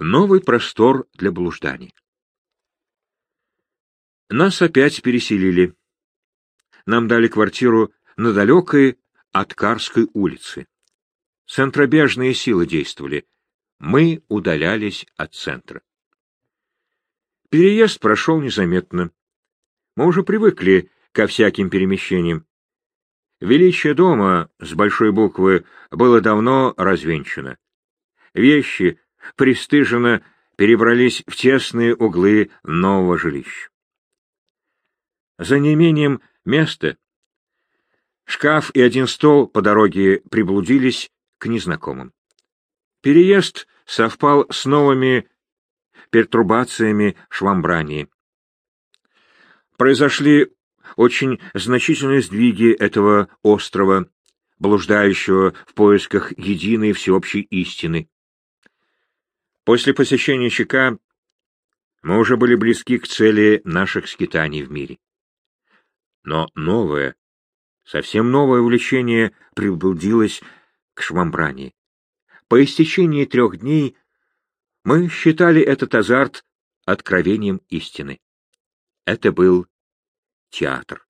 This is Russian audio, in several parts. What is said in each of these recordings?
Новый простор для блужданий. Нас опять переселили. Нам дали квартиру на далекой Откарской улице. Центробежные силы действовали. Мы удалялись от центра. Переезд прошел незаметно. Мы уже привыкли ко всяким перемещениям. Величие дома с большой буквы было давно развенчано. Вещи пристыженно перебрались в тесные углы нового жилища. За неимением места шкаф и один стол по дороге приблудились к незнакомым. Переезд совпал с новыми пертурбациями швамбрании. Произошли очень значительные сдвиги этого острова, блуждающего в поисках единой всеобщей истины. После посещения ЧК мы уже были близки к цели наших скитаний в мире. Но новое, совсем новое увлечение приблудилось к Швамбране. По истечении трех дней мы считали этот азарт откровением истины. Это был театр.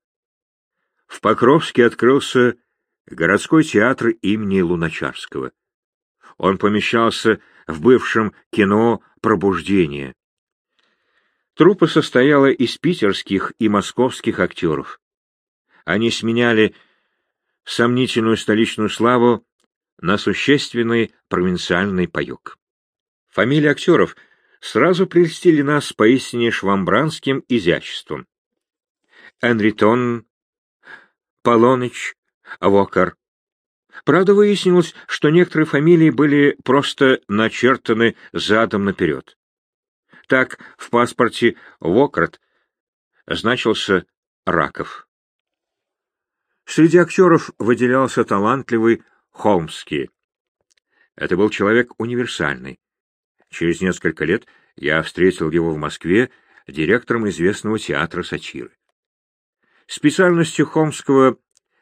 В Покровске открылся городской театр имени Луначарского. Он помещался в бывшем кино «Пробуждение». Труппа состояла из питерских и московских актеров. Они сменяли сомнительную столичную славу на существенный провинциальный паек. Фамилии актеров сразу прельстили нас поистине швамбранским изяществом. Энритон, Полоныч, Вокар, Правда, выяснилось, что некоторые фамилии были просто начертаны задом наперед. Так в паспорте Вократ значился Раков. Среди актеров выделялся талантливый Холмский. Это был человек универсальный. Через несколько лет я встретил его в Москве директором известного театра сатиры. Специальностью Холмского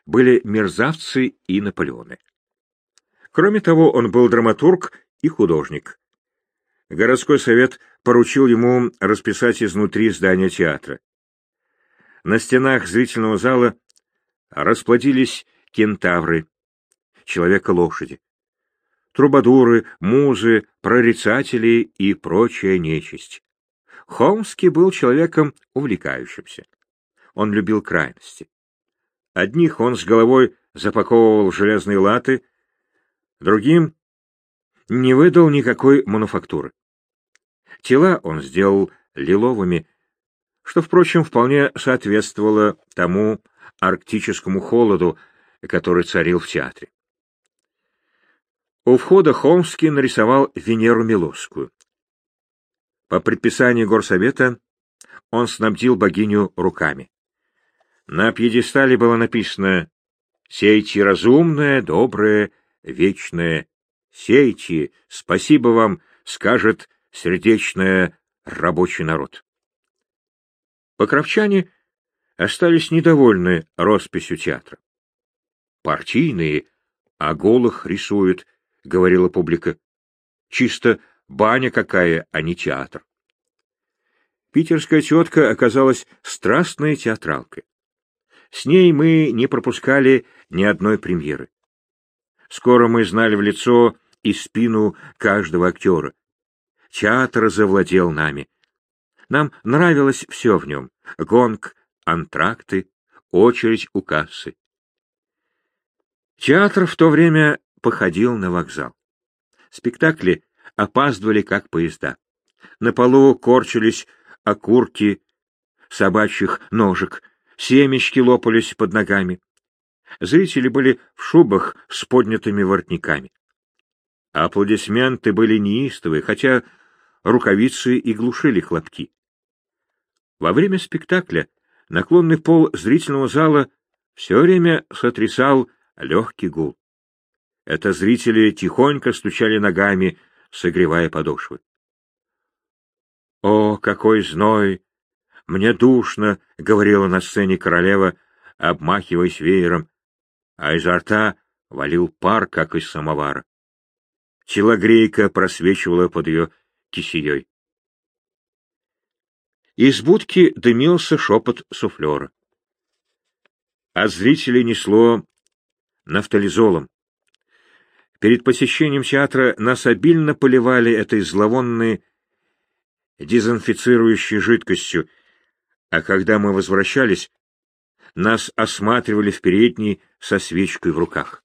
были мерзавцы и Наполеоны. Кроме того, он был драматург и художник. Городской совет поручил ему расписать изнутри здания театра. На стенах зрительного зала расплодились кентавры, человека-лошади, трубадуры, музы, прорицатели и прочая нечисть. Холмский был человеком увлекающимся. Он любил крайности. Одних он с головой запаковывал в железные латы, другим не выдал никакой мануфактуры. Тела он сделал лиловыми, что, впрочем, вполне соответствовало тому арктическому холоду, который царил в театре. У входа Холмский нарисовал Венеру Милосскую. По предписанию горсовета он снабдил богиню руками. На пьедестале было написано «Сейте разумное, доброе, вечное. Сейте, спасибо вам, скажет сердечное рабочий народ». Покровчане остались недовольны росписью театра. «Партийные, а голых рисуют», — говорила публика. «Чисто баня какая, а не театр». Питерская тетка оказалась страстной театралкой. С ней мы не пропускали ни одной премьеры. Скоро мы знали в лицо и спину каждого актера. Театр завладел нами. Нам нравилось все в нем — гонг, антракты, очередь у кассы. Театр в то время походил на вокзал. Спектакли опаздывали, как поезда. На полу корчились окурки собачьих ножек, семечки лопались под ногами. Зрители были в шубах с поднятыми воротниками. Аплодисменты были неистовые, хотя рукавицы и глушили хлопки. Во время спектакля наклонный пол зрительного зала все время сотрясал легкий гул. Это зрители тихонько стучали ногами, согревая подошвы. О, какой зной мне душно, — говорила на сцене королева, обмахиваясь веером, а изо рта валил пар, как из самовара. Телогрейка просвечивала под ее кисеей. Из будки дымился шепот суфлера. От зрителей несло нафтализолом. Перед посещением театра нас обильно поливали этой зловонной дезинфицирующей жидкостью, а когда мы возвращались, нас осматривали в передней со свечкой в руках.